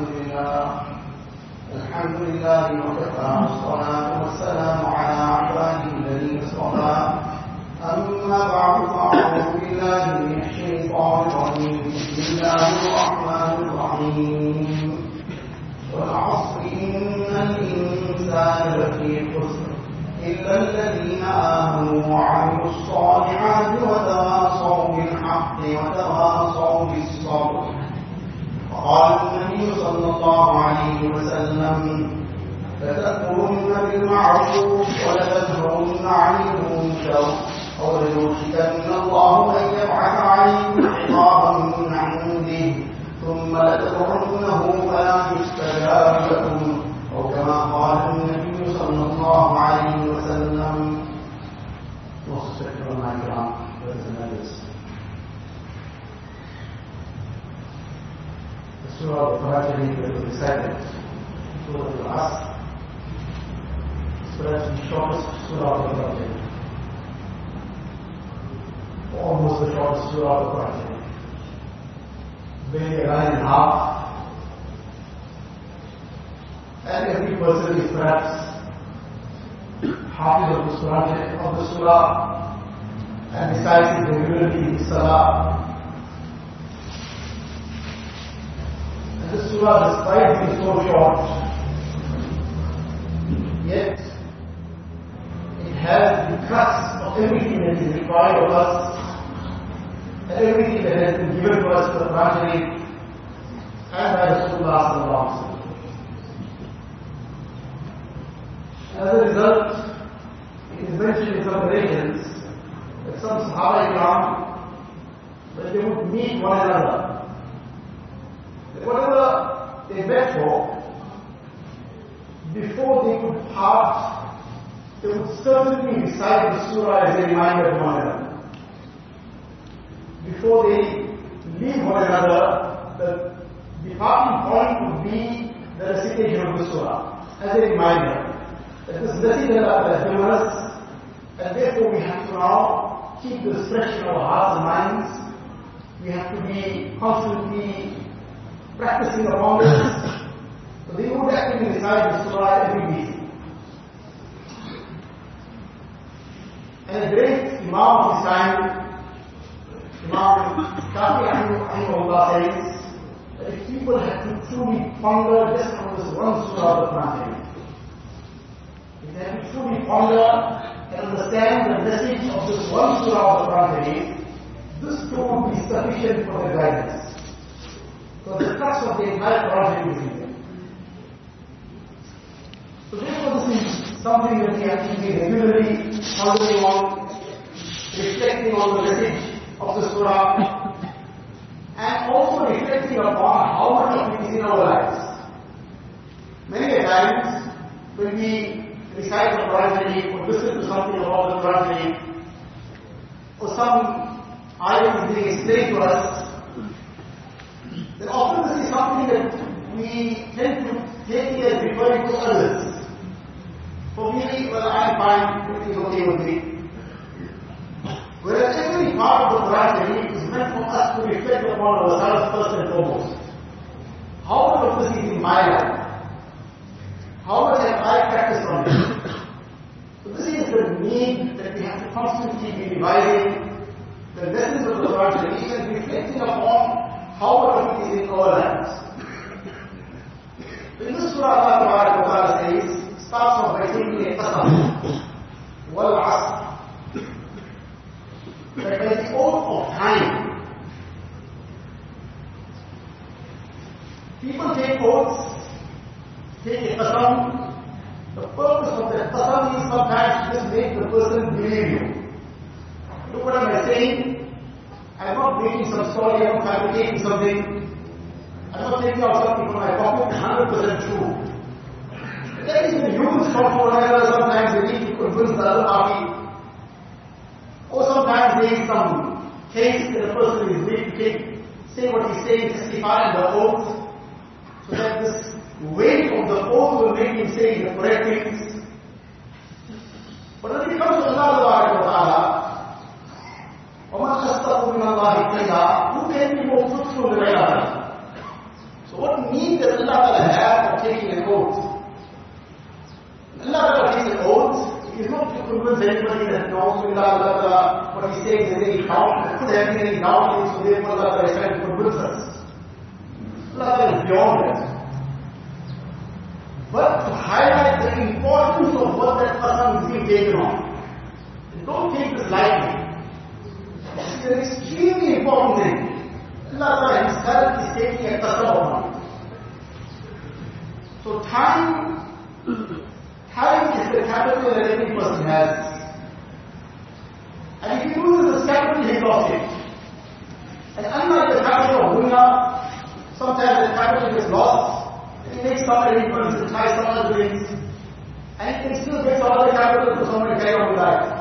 الحمد لله. الحمد لله وكفى والصلاة والسلام على عباده الذين اصطفى. أما بعد فأعوذ بالله من الشيطان الرجيم. بسم الله الرحمن الرحيم. والعصر إن الإنسان لفي خسر إلا الذين آمنوا وعملوا الصالحات وتواصوا بالحق وتواصوا النبي صلى الله عليه وسلم لتأمرن بالمعروف ولتنهون عن المنكر أو ليوشكن الله أن يبعث عليكم عقابا من عنده ثم لتدعونه فلا يستجاب لكم أو كما قال النبي صلى الله عليه وسلم Surah Al-Fajr will be recited. Surah Al-Asr. Surah the shortest Surah Al-Fajr. Almost the shortest Surah Al-Fajr. Maybe a line and half. And every person is perhaps half of the Surah, of the Surah and recites it regularly in Salah. The Surah, despite being so short, yet it has the crux of everything that is required of us. Everything that has been given to us for the Quran Sharif and by Rasulullah sallallahu alaihi. As a result, it is mentioned in some narrations that some Sahaba Ikram, that they would meet one another, whatever they met for, before they could part, they would certainly recite the surah as a reminder to one another. Before they leave one another, the departing point would be the recitation of the surah as a reminder. That this blessing that has given us, and therefore we have to now keep this fresh in our hearts and minds. We have to be constantly practicing upon this. So they would actually recite the surah every week. And a great Imam of his time, Imam Shafi Rahimahullah says, that if people have to truly ponder just on this one surah of the Quran, if they have to truly ponder and understand the message of this one surah of the Quran this too will be sufficient for their guidance. So the crux of the entire Quran is in there. So this is something that we have to be regularly pondering on, reflecting on the message of the surah, and also reflecting upon how much of it is in our lives. Many times when we recite the Quran or listen to something about the Quran or some ayah is being explained to us, then often this is something that we tend to take as referring to others. For me, well, I'm fine, everything is okay with me. Whereas every part of the Quran is meant for us to reflect upon ourselves first and foremost. How much of this is in my life? How much have I practiced on it? So this is the need that we have to constantly be revising the lessons of the Quran and reflecting upon how it is in our lives. In this surah, Allah Ta'ala says, starts off by taking a qasam, wal asr. That the oath of time, people take oaths, take a qasam, the purpose of that qasam is sometimes just make the person believe you. Look what am I saying? I'm not making some story, I'm not fabricating something. I'm not taking out something from my pocket, 100% true. There is when humans talk to one another, sometimes they need to convince the other party. Or sometimes there is some case that a person is made to take, say what he's saying, testify in the oath, so that this weight of the oath will make him say the correct things. But when it comes to Allah Ta'ala, وَمَنْ أَصْدَقُ مِنَ اللَّهِ قِيلًا so what need does Allah Ta'ala have of taking an oath? Allah Ta'ala takes an oath, is not to convince anybody that no, Allah Ta'ala, what he says is any doubt, could have been any doubt in so therefore Allah Ta'ala is trying to convince us. Allah Ta'ala is beyond that. But to highlight the importance of what that person is being taken on. Don't take this lightly. It's an extremely important thing. Allah himself is taking a it. So time, time is the capital that every person has. And if he loses his capital, he lost it. And unlike the capital of dunya, sometimes the capital is lost, he makes some arrangements to try some other things, and he can still get some other capital for somebody to carry on with life.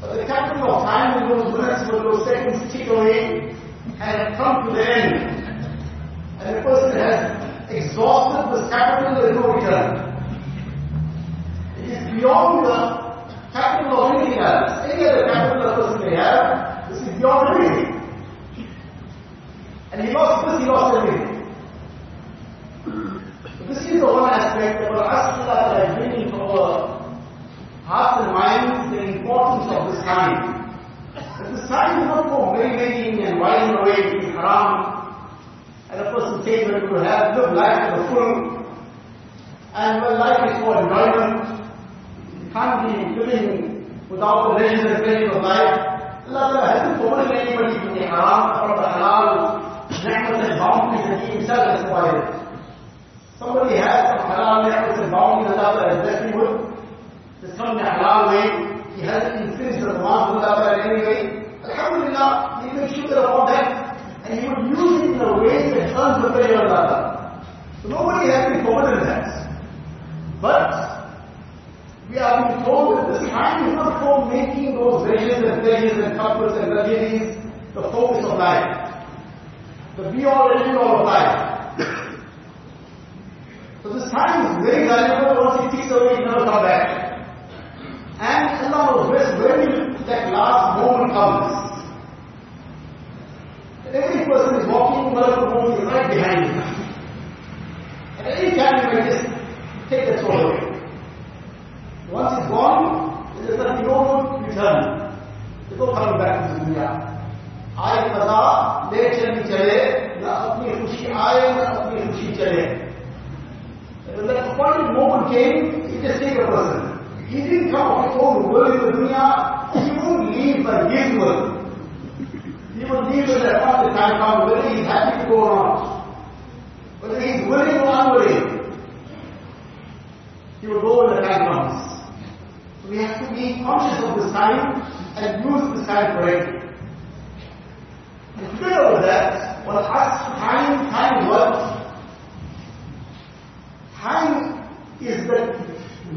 But the capital of time in those minutes when those seconds tick away and come to the end. And the person has exhausted this capital, there is no return. It is beyond the capital of anything else. Any other capital a person may have, this is beyond everything. And he lost this, he lost everything. So this is the one aspect that will ask Allah that is bringing to our hearts and minds the importance of this time. This time is for merrymaking and whiling away with haram. And a person says that to have live life to the full. And when life is for enjoyment, can't be living without the pleasures and pleasures of life. Allah hasn't forbidden anybody from the haram or the halal, ni'mat and bounties that He Himself has provided. Somebody has some halal ni'mat and bounties that Allah has blessed him with. In a halal way. He hasn't infringed the commands of Allah in any way. Alhamdulillah, he will shukr upon that. And he would use it in a way that earns the pleasure of Allah. So nobody has been forbidden that. But we are being told that this time is not for making those visions and pleasures and comforts and luxuries the focus of life. The be all and end all of life. So this time is very valuable. Once it ticks away, it never come back. And Allah knows best when that last moment comes. Every person is walking, Malakul Maut is right behind him. And any time you may just take that soul away. Once it's gone, there is nothing no return. There's no coming back to the dunya. आए पता ले चली चले न अपनी खुशी आए न अपनी खुशी चले appointed moment came, he just take a person. He didn't come of his own will in the dunya, he won't leave by his will. He will leave when the appointed time comes, whether he's happy to go or not. Whether he's willing or unwilling. He will go when the time comes. So we have to be conscious of this time and use this time correctly. And together with that, what has time, time is what? Time is the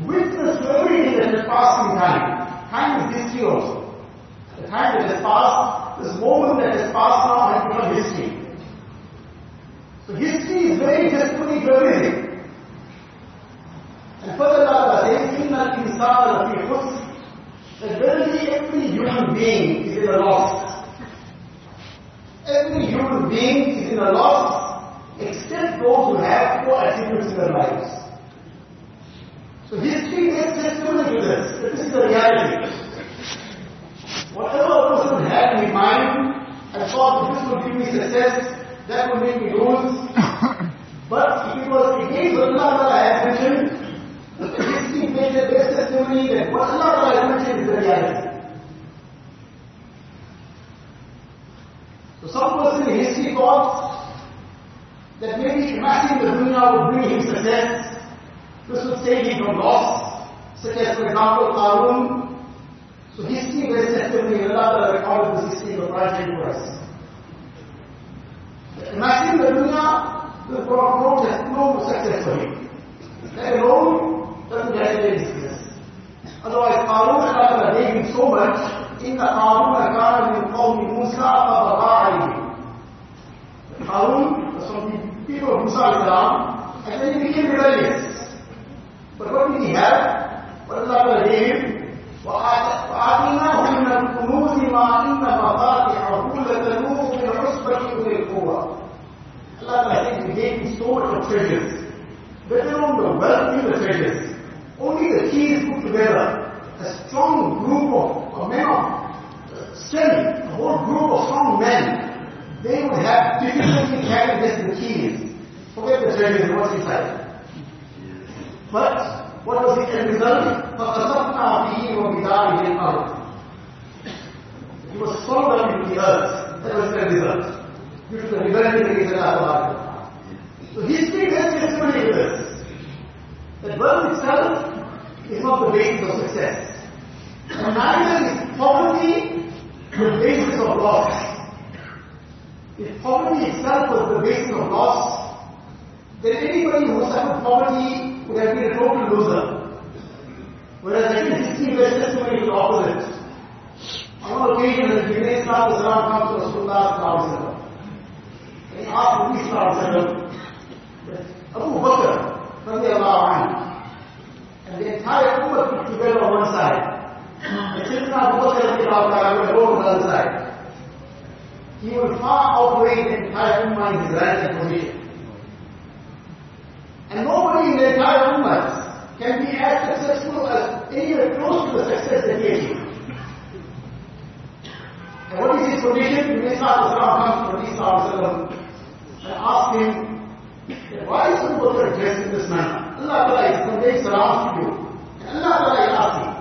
witness to everything that has passed in time. Time is history also. The time that has passed, this moment that has passed now has become history. So history is very testimony to everything. And further Allah says, إِنَّ الْإِنسَانَ لَفِي خُسْرٍ That verily every human being is in a loss. Every human being is in a loss except those who have four attributes in their lives. So history is testimony to this. That this is the reality. Whatever a person had in mind and thought this would give me success, that would make me lose. but if it was against what Allah has mentioned, the history made the best testimony that what Allah has mentioned is the reality. So some person in history thought that maybe amassing the dunya would bring him success. This would save him from loss. Such as, for example, Qarun. So history bears testimony, Allah recorded this history of writing for us. Amassing the dunya will brought no, no success for him. That alone doesn't guarantee any success. Otherwise, Qarun, Allah gave him so much إن قارون كان من قوم موسى فبغى عليهم. Harun was from the people of Musa al and then he became rebellious. But what did he have? What Allah gave him? وآتيناه من الكنوز ما إن مفاتحه لتنوء بالعصبة أولي القوة. Allah we gave him the treasures, let alone the wealth in the treasures. Only the keys put together, a strong group of, of men of strength, a whole group of strong men, they would have difficulty carrying just the keys. Forget the treasures what's inside. But what was the end result? فَقَصَفْنَا فِيهِ وَبِدَارِهِ الْأَرْضِ He was swallowed up into the earth. That was the result. Due to the rebellion against Allah. So history has testimony to this. That wealth itself is not the basis of success. And neither is poverty the basis of loss. If poverty itself was the basis of loss, then anybody who suffered poverty would have been a total loser. Whereas I think bears testimony to the opposite. On occasion, the Jibreel Islam comes to Rasulullah and he asked Nabi Sallallahu Abu Bakr, radiallahu anhu, and the entire Ummah put together on one side. And Sayyidina Abu Bakr radiallahu anhu would on the other side. He will far outweigh the entire Ummah in his rank position. The entire Ummah can be as successful as anywhere close to the success that he achieved. And what is his condition? Nabi Sallallahu comes to Sallallahu and asks him, why is Abu Bakr dressed in this manner? Allah Ta'ala is conveying salams to you. Allah Ta'ala is asking,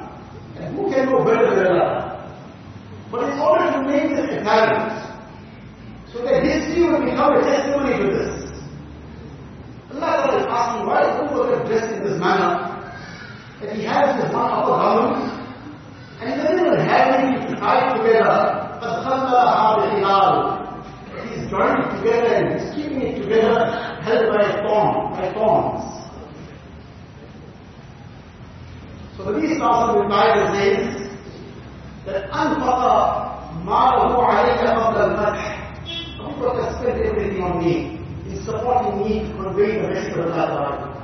and who can go better than Allah? But in order to make this apparent, so that history will become a testimony to this. Allah Ta'ala is asking, why is Abu Bakr dressed in this manner? That he has this one upper garment, and he doesn't even have anything to tie together. قد خلها بخلال He's joined it together and he's keeping it together held by a thorn, by thorns. So the Nabi Sallallahu Alaihi says that أنفق ماله عليك قبل المدح Abu Bakr spent everything on me in supporting me to convey the message of Allah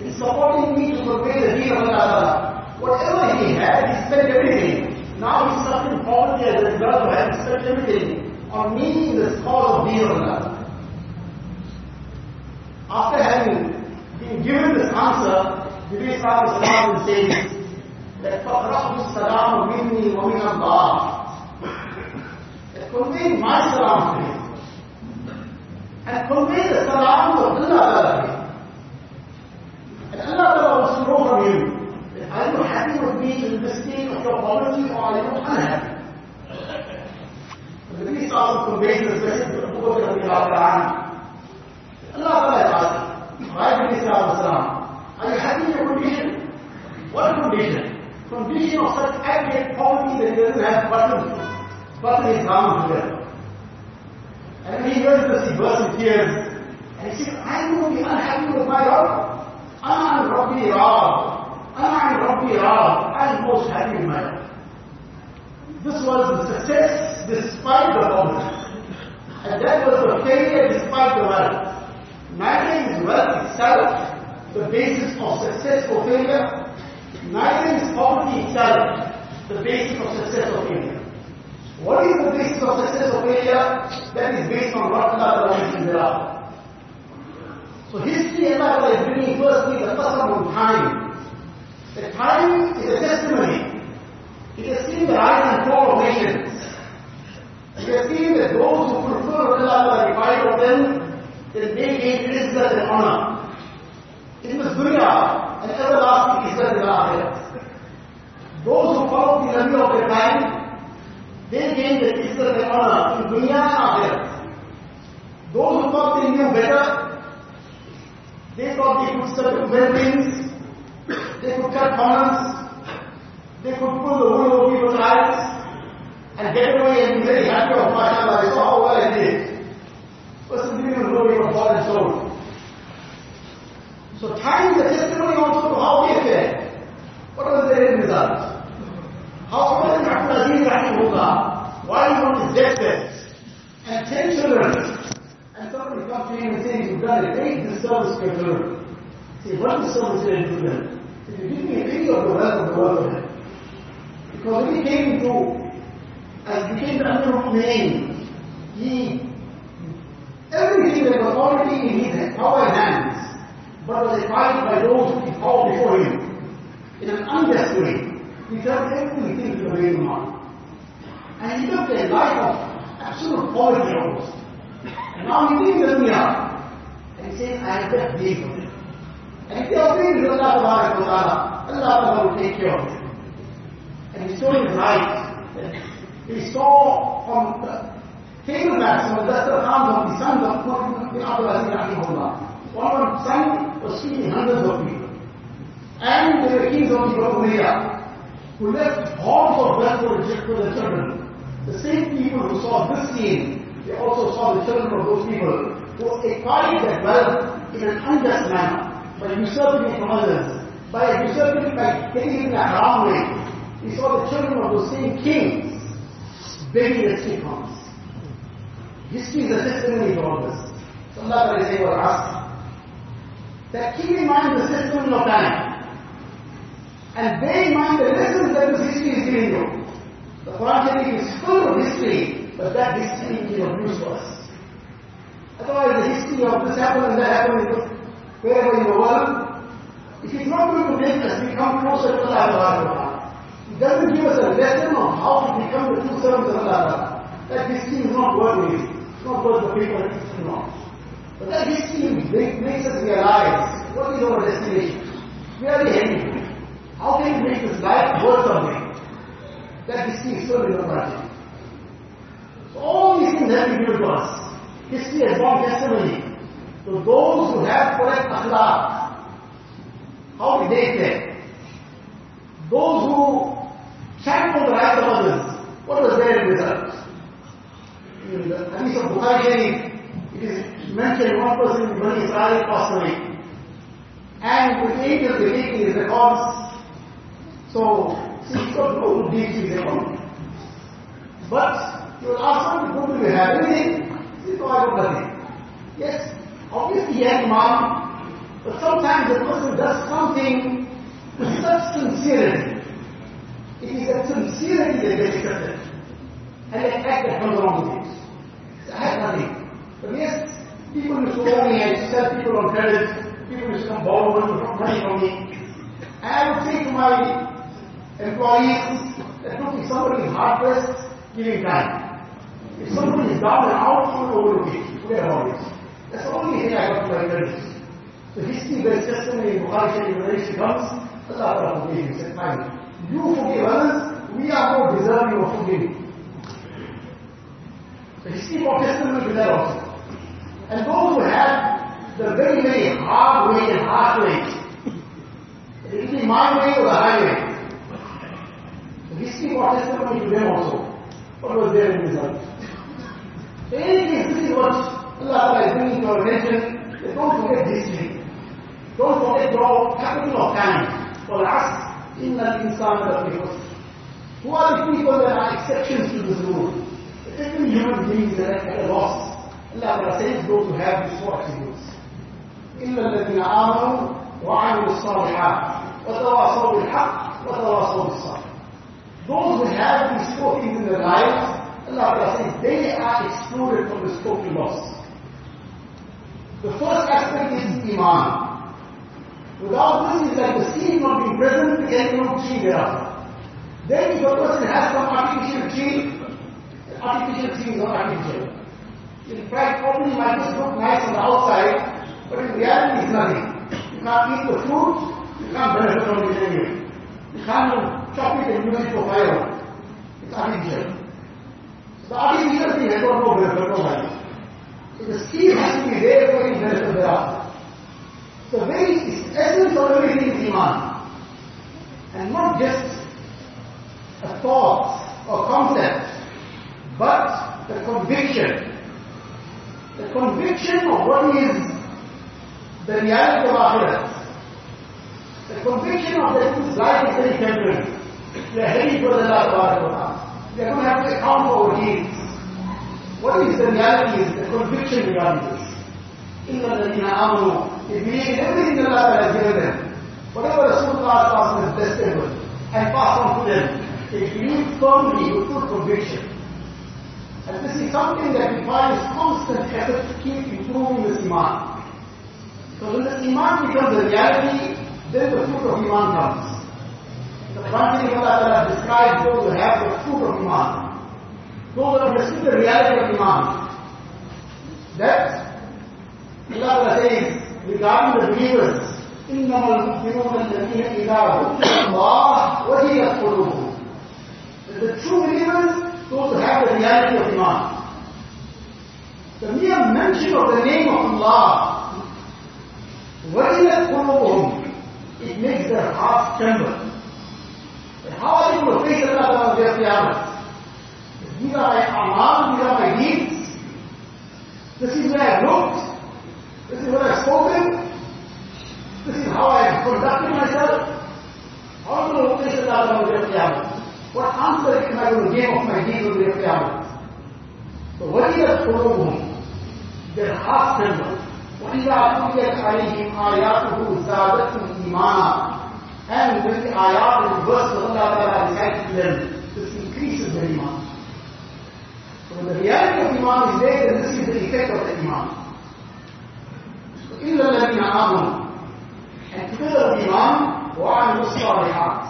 in supporting me to convey the deen of Allah Whatever he had, he spent everything. Now he's suffering poverty as a result of having spent everything on meeting the cause of deen of Allah. After having been given this answer, Jibreel Sallallahu says that فَقْرَأْهُ السَّلَامُ مِنِّي وَمِنَ اللَّهِ That convey my salam to him. Convey the of Allah to him. And Allah to know from you, are you happy with me in the state of your poverty or are you unhappy? The Nabi Sallallahu conveys this message to Abu Bakr Allah Allah Ta'ala is asking, why Nabi Sallallahu are you happy in your condition? What condition? Condition of such abject poverty that he doesn't have button, button his garment together. And he goes to see verse with tears. And he said, I'm going to be unhappy with my Lord. I'm Rabbi Rab. I'm Rabbi Rab. I'm most happy with my Lord. This was the success despite the problem. And that was the failure despite the wealth. Neither is wealth itself the basis of success or failure, neither is poverty itself the basis of success or failure. What is the basis of success or failure? That is based on what Allah mentioned thereafter. So history Allah is bringing firstly the qasam of time. The time is a testimony. It has seen the rise and fall of nations. It has seen that those who fulfill what Allah required of them, then they gain izzat and honor. In this dunya, an everlasting izzat in akhirah. Those who follow the Nabi of their time, they gain the izzat and honor in dunya and akhirah. Those who thought they knew better, they thought they could circumvent things, they could cut corners, they could pull the wool over people's eyes, and get away and be very happy of mashallah, they saw how well I did. Person didn't know they were and sold. So time is a testimony also to how they fared. What was their end result? How ibn Abdul Aziz Rahimahullah, while he his deathbed, and ten children, and somebody comes to him and says, you've done a great disservice to your children. Say, what disservice did I do them? If you give me a penny of the wealth of the world, because when he came to, and became the Amir name, he, everything that was already in his power hands, but was advised by those who called before him in an unjust way. He turned everything to the way man. And he lived a life of absolute poverty almost. And now he leaves the dunya. And he says, I have just deal with it. And if they obey with Allah Ta'ala, Allah will take care of it. And his story is right. He saw from the table mats on the Khan of the sons of bin Abdul Aziz Rahimahullah. One son was feeding hundreds of people. And were kings of the Umayyah who left hordes of wealth for the children. The same people who saw this scene, they also saw the children of those people who acquired that wealth in an unjust manner by usurping it from others, by usurping it by getting it in a haram way. We saw the children of those same kings begging the street corners. History is a testimony for all this. So Allah will say, well, ask that keep in mind the system of time. And bear in mind the lessons that this history is giving you. The Quran is full of history, but that history is of use for us. Otherwise, the history of this happened and that happened wherever in the world, it is not going to make us become closer to Allah. It doesn't give us a lesson on how to become the true servants of Allah. That history is not worth it. It's not worth the paper it's not. But that history makes us realize what is our destination. We are heading. How can we make this life worth something? That history is so important. So all these things have been given to us. History has borne testimony to those who have correct akhlaq. How did they say? Those who trample the rights of others, what was their result? In the hadith of Bukhari it is mentioned one person in Bani Israel passed away. And with angels they take his records. So, see, it's got no deeds in their own. But, you will ask him, what do you have? Anything? No, I got nothing. Yes, obviously he had money, but sometimes a person does something with such sincerity. It is that sincerity that gets accepted. And the act that comes along with it. So I have nothing. But yes, people who owe me, to sell people on credit, people who come borrow money from me. I would say to my employees that look, if somebody is hard pressed, give him time. If somebody is down and out, you overlook it. Forget about it. That's the only thing I got to my credit. So history based testimony in Bukhari Sharif when it comes, Allah Ta'ala forgave him. said, fine. You forgive others, we are more deserving of forgiving. So history for testimony to that also. And those who have the very, very hard way and harsh way, it will be my way or the highway So history for testimony to them also. What was their result? So in any case, this is what Allah is bringing to our attention. That don't forget history. Don't forget your capital of time. والعصر إن الإنسان لفي خسر. Who are the people that are exceptions to this rule? Every human being that are at a loss. Allah says those who have these four attributes. إلا الذين آمنوا وعملوا الصالحات وتواصوا بالحق وتواصوا بالصبر. those who have these four things in their lives, Allah says they are excluded from this total loss. The first aspect is Iman. Without this, it's like the seed not being present, there is no tree thereafter. Then if a person has some artificial tree, the artificial tree is not artificial. In fact, probably might just look nice on the outside, but in reality it's nothing. You can't eat the fruit, you can't benefit from it anyway. You can't chop it and use it for fire. It's artificial. So the artificial thing has got no benefit, no value. So the seed has to be there for its benefit thereafter. The very essence of everything is Iman. And not just a thought or concept, but the conviction. The conviction of what is the reality of Akhirah. The conviction of that life is very temporary. We are heading for the Allah We are going to have to account for our deeds. What is the reality is the conviction regarding this. إِنَّ الَّذِينَ آمَنُوا They believe in everything that Allah has given them. Whatever Rasulullah has blessed them with and passed on to them, they believe firmly with full conviction. And this is something that requires constant effort to keep improving this iman. So when the Iman becomes a reality, then the fruit of Iman comes. The Quran of Allah Ta'ala describes those who have the fruit of Iman. Those who understood the reality of Iman. That Allah Ta'ala says regarding the believers, إنما المؤمنون الذين إذا ذكر الله وجلت قلوبهم. The true believers, those who have the reality of Iman. The mere mention of the name of Allah, وجلت قلوبهم, it makes their hearts tremble. And how are they going to face Allah on their Qiyamah? These are my amal, these are my deeds. This is where I looked. This is what I've spoken. This is how I have conducted myself. How am I going to face Allah on their Qiyamah? What answer am I going to give of my deeds on their Qiyamah? So what is that قلوبهم? Their hearts tremble. وإذا تليت عليهم آياته زادتهم إيمانا and when the ayat and verse of Allah Ta'ala recites to them, this increases their iman. So when the reality of iman is there, then this is the effect of the iman. So إِلَّا الَّذِينَ آمَنُوا And together with iman, وَعَمِلُوا الصَّالِحَاتِ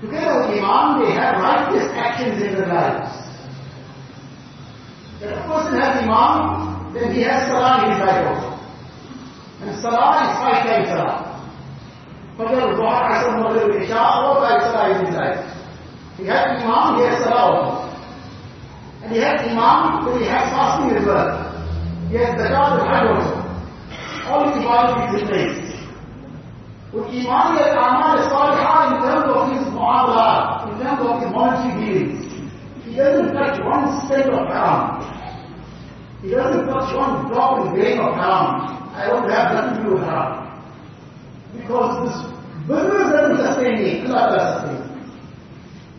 Together with iman, they have righteous actions in their lives. When a person has iman, then he has salah in his life also. And salah is five times salah. Fajr, Dhuhr, Asr, Maghrib, Isha, all five salah in his life. He has iman, he has salah also. And he has iman, then he has fasting as well. He has zakat and hajj also. All his ibadat is in place. With iman, he has amal salihah in terms of his mu'amalat, in terms of his monetary dealings. He doesn't touch one cent of haram. He doesn't touch one drop of grain of haram. I don't have nothing to do with haram Because this business doesn't sustain me, Allah Ta'ala sustains me.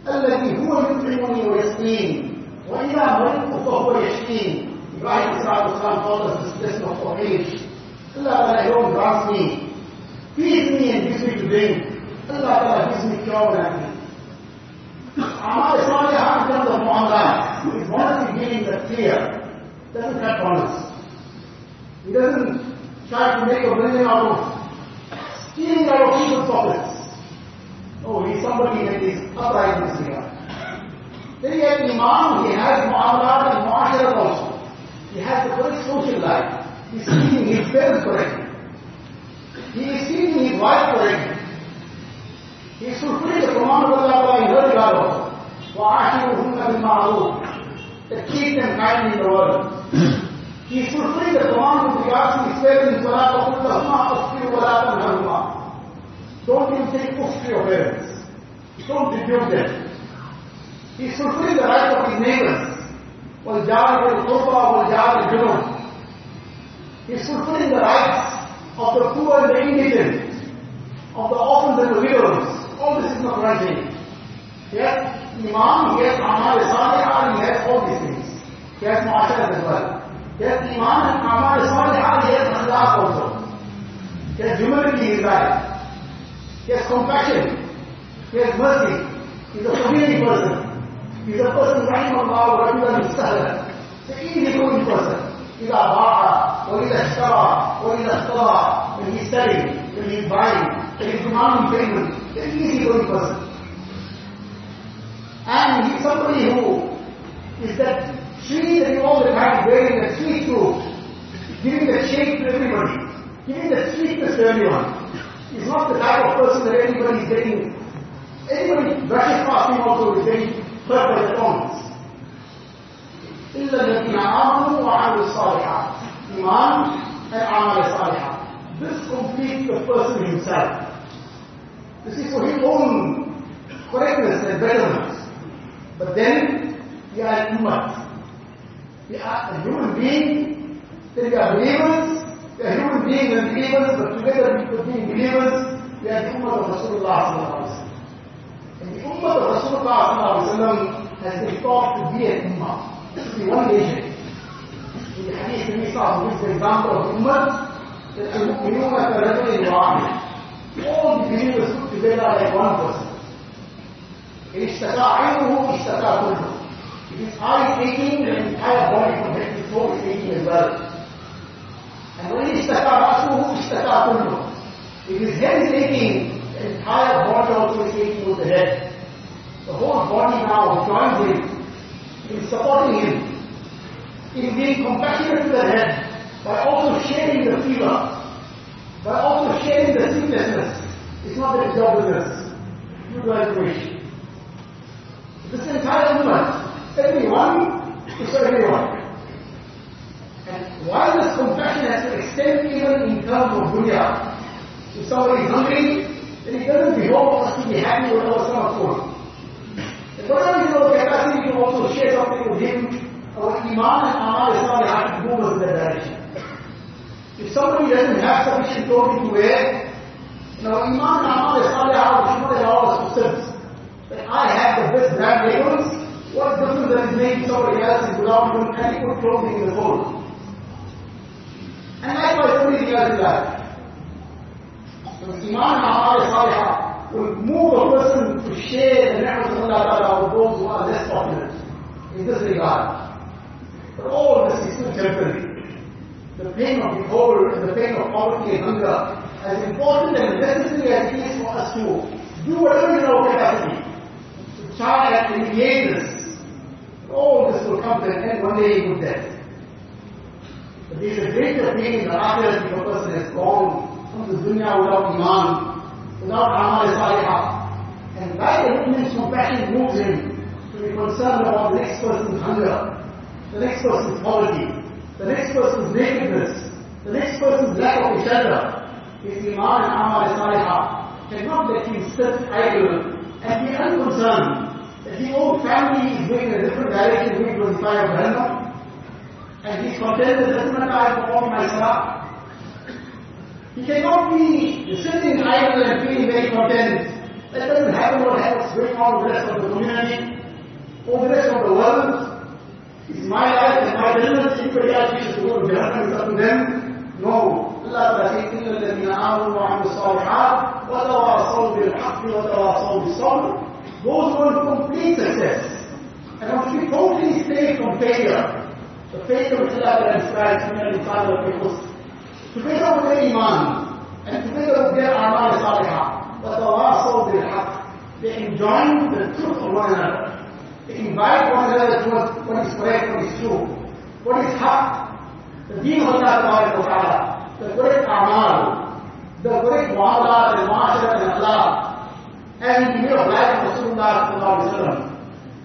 الذي هو يطعمني ويسقين وإذا مرضت فهو يشفين Ibrahim Islam called us this lesson of Tawheed. Allah Ta'ala alone grants me, feeds me and gives me to drink. Allah Ta'ala gives me cure and everything. Amal Salihah in terms of Muhammad is honestly giving the clear, doesn't cut corners. He doesn't try to make a million out of stealing out of people's pockets. No, he's somebody that is upright in this regard. Then he has Imam, he has Mu'amalat and Mu'asharat also. He has the correct social life. He's treating his parents correctly. He is treating his wife correctly. He is fulfilling the command of Allah in her regard also. وَعَاشِرُهُنَّ بِالْمَعْرُوفِ That keep them kind in the world. He is fulfilling the command with regards to his parents, وَلَا تَقُلْ لَهُمَا أُفْكِرُ وَلَا تَنْهَرُمَا Don't even take books to your parents. Don't rebuke them. He is fulfilling the rights of his neighbors. وَالْجَارِ بِالْقُرْبَى وَالْجَارِ بِالْجُنُوبِ He is fulfilling the rights of the poor and the indigent, of the orphans and the widows. All this is not right He has Imam, he has Amal Salihah, he has all these things. He has Mu'asharat as well. He has Iman and Amal Salihah, he has Akhlaq also. He has humility in his life. He has compassion. He has mercy. He's a forgiving person. He's a person running Allah, Rajulan Sahla. He's an easy-going person. إذا باع وإذا اشترى وإذا اخترى when he's selling, when he's buying, when he's demanding payment, he's an easy-going person. And he's somebody who is that tree that you all the time wearing the sweet fruit, giving the shade to everybody, giving the sweetness to everyone. He's not the type of person that everybody is getting, anybody brushes past him also is getting hurt by the thorns. إلا الذين آمنوا وعملوا الصالحات إيمان and عمل الصالحات This completes the person himself. This is for his own correctness and betterment. But then we are an ummah. We are a human being, then we are believers, we are human beings and believers, but together with being believers, we are the ummah of Rasulullah And the ummah of Rasulullah has been taught to be an ummah. This is the one nation. In the hadith of Isa, gives the example of Ummah, that al-mu'minuna ka-rajulin wahid. All the believers put together like one person. إن اشتكى عينه اشتكى كله. If his eye is aching, the entire body from head to toe is aching as well. And. It is then taking the entire body also is with the head. The whole body now joins him, is supporting him, in being compassionate to the head, by also sharing the fever, by also sharing the sicknessness. It's not that it's. You do as you wish. This entire movement, everyone is for everyone. While this compassion has to extend even in terms of dunya, if somebody is hungry, then he doesn't behold us to be happy with our stomach food. And whatever is our capacity to also share something with him, our iman and amal is not have to move us in that direction. If somebody doesn't have sufficient clothing to wear, know, iman and amal is not should not allow us to sit. That I have the best brand labels, what difference does it make somebody else is without even adequate clothing in the world? And likewise everything else in life. So Iman and Amal will move a person to share the ni'mat of Allah Ta'ala with those who are less fortunate in this regard. But all this is still temporary. The pain of the cold and the pain of poverty and hunger, as important and necessary as it is for us to do whatever in our capacity to try and alleviate this, all this will come to an end one day with death. But there is a greater pain in the afterlife if a person has gone from the dunya without iman, without amal salihah. And by the mu'min's compassion moves him to be concerned about the next person's hunger, the next person's poverty, the next person's nakedness, the next person's lack of shelter. His iman and amal salihah cannot let him sit idle and be unconcerned that his own family is going in a different direction, going towards the fire of Jahannam. And he's content that doesn't matter I perform my salah. He cannot be sitting idle and feeling very content. That doesn't happen what happens going on the rest of the community or the rest of the world. It's my life and my business. Anybody else wishes to go to Jahannam, it's up to them. No. Allah says, إِنَّ الَّذِينَ آمَنُوا وَعَمِلُوا الصَّالِحَاتِ وَتَوَاصَوْا بِالْحَقِّ وَتَوَاصَوْا بِالصَّبْرِ Those who want complete success and want to be totally safe from failure. The faith of Khilafat and Christ merely follow the Muslim. Together with their Iman, and together with their Amal Salihah, But Allah saw their haq, they enjoin the truth of one another. They invite one another to what is correct, what is true, what is haq, the deen of Allah Ta'ala, the correct Amal, the correct Mu'ala, the Ma'asharat and Allah, and the way of life of Rasulullah Sallallahu Alaihi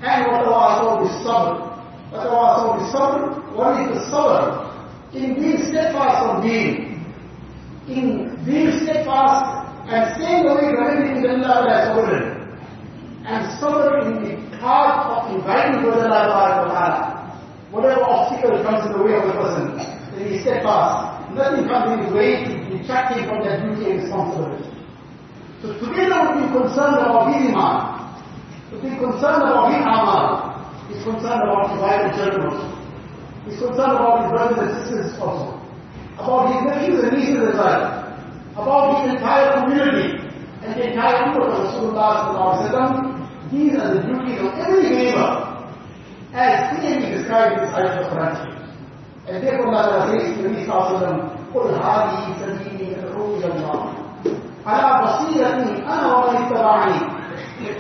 and what Allah saw is sabr, وَتَوَاصَوْا بِالصَّبْرِ What is the sabr? in being steadfast on deen, in being steadfast and staying away from everything that Allah has ordered, and sabr in the path of inviting to Allah Ta'ala. Whatever obstacle comes in the way of the person, then he is steadfast. Nothing comes in his way to detract him from that duty and responsibility. So together with being concerned about his iman, to be concerned about his amal, is concerned about his wife and children also. He's concerned about his brothers and sisters also. About his nephews and nieces as well. About his entire community and the entire people of Rasulullah These are the duties of every neighbor as clearly described in the Sahih of Quran. And therefore Allah says to Nabi Sallallahu قل هذه سبيلي أدعو إلى الله على بصيرة أنا ومن اتبعني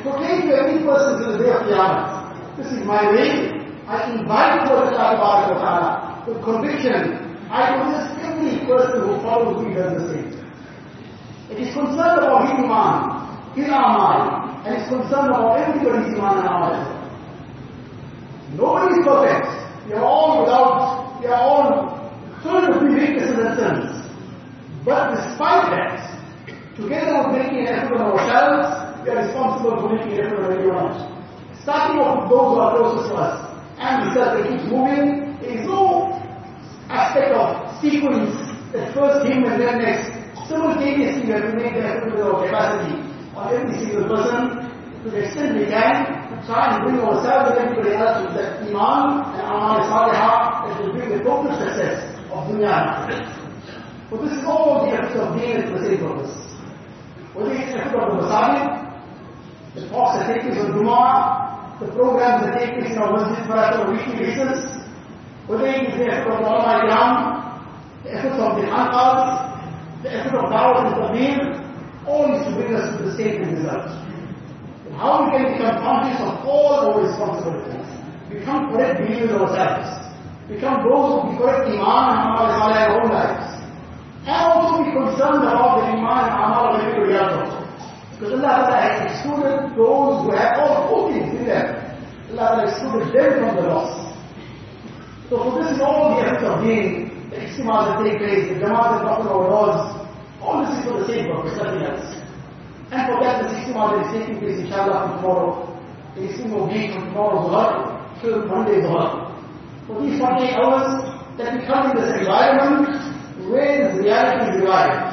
Proclaim to every person to the day of Qiyamah. This is my way, I invite Allah Ta'ala with conviction. I possess every person who follows me does the same. It is concerned about his iman, his amal, and it's concerned about everybody's iman and amal. Nobody is perfect. We are all without, we are all filled with weaknesses and sins. But despite that, together with making an effort on ourselves, we are responsible for making an effort on everyone else. Starting with those who are closest to us and because it keeps moving, there is no aspect of sequence that first him and then next. Simultaneously, we have to make the effort with our capacity on every single person to the extent we can to try and bring ourselves and everybody else to that iman and amal salihah that will bring the total success of dunya But this is all the effort of being at the same purpose. Whether it's the effort of the masajid, the talks that take place on Jumu'ah, the programs that take place in our masjid for us on a weekly basis, whether it is the effort of the Almighty Ram, the efforts of the Anqas, the effort of Dawah and Tabligh, all is to bring us to the same result. And how we can become conscious of all our responsibilities, become correct believers ourselves, become those who be correct Iman and Amal in our own lives, and also be concerned about the Iman and Amal of everybody else also. Because Allah has excluded those who have all four. Allah excluded them from the loss. So for this is all the efforts of being the ijtimas that take place, the jamaat that talk our laws, all this is for the same of nothing else. And for that the ijtimas that is taking place inshallah from tomorrow, the ijtima week from tomorrow Zuhar till Monday Zuhar. For these 48 hours that we come in this environment where this reality is revived.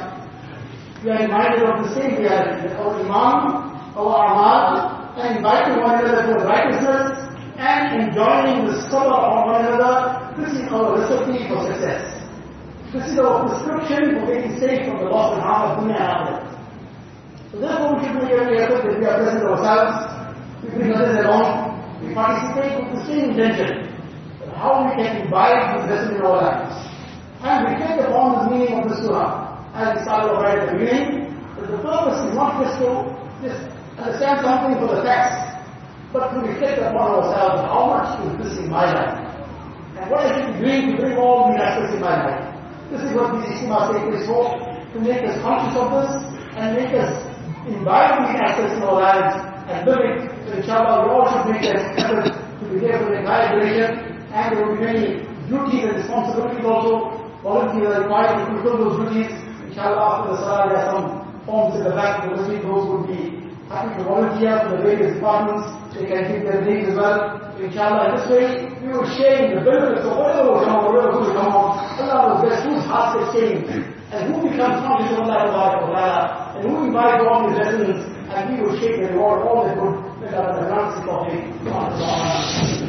We are reminded of the same reality, that our Iman, our Amal, and inviting one another to the righteousness, and enjoying the sabr of one another, this is our recipe for success. This is our prescription for getting safe from the loss and harm of dunya and akhirat. So therefore we should make every effort that we are present ourselves, we bring others along, we participate with the same intention, how we can imbibe this lesson in our lives. And reflect upon the meaning of the surah, as we started right at the beginning, that the purpose is not just to just understand something for the text, but to reflect upon ourselves how much is this in my life? And what I should doing to bring all these aspects in my life. This is what these take place for, to make us conscious of this and make us these aspects in our lives and live it. So inshallah we all should make an effort to be there for the entire duration and there will be many duties and responsibilities also. Volunteers are required to fulfill those duties. Inshallah after the salah there are some forms in the back the masjid, those would be happy to volunteer for the various departments they can give their names as well. Inshallah, in this way, we will share in the benefits of whatever will come whatever will come. Allah knows best whose hearts they change, and who becomes conscious of Allah and who invite all these lessons, and we will share the reward all the good that Allah grants